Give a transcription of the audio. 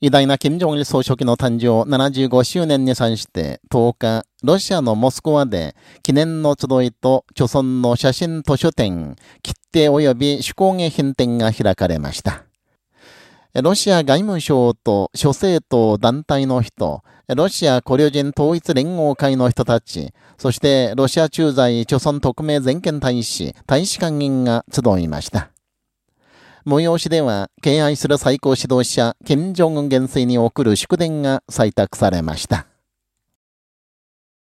偉大な金正日総書記の誕生75周年に際して10日、ロシアのモスクワで記念の集いと著村の写真図書展、切手及び手工芸品展が開かれました。ロシア外務省と諸政党団体の人、ロシア古領人統一連合会の人たち、そしてロシア駐在著村特命全権大使、大使館員が集いました。催しでは、敬愛する最高指導者、金正恩元帥に送る祝電が採択されました。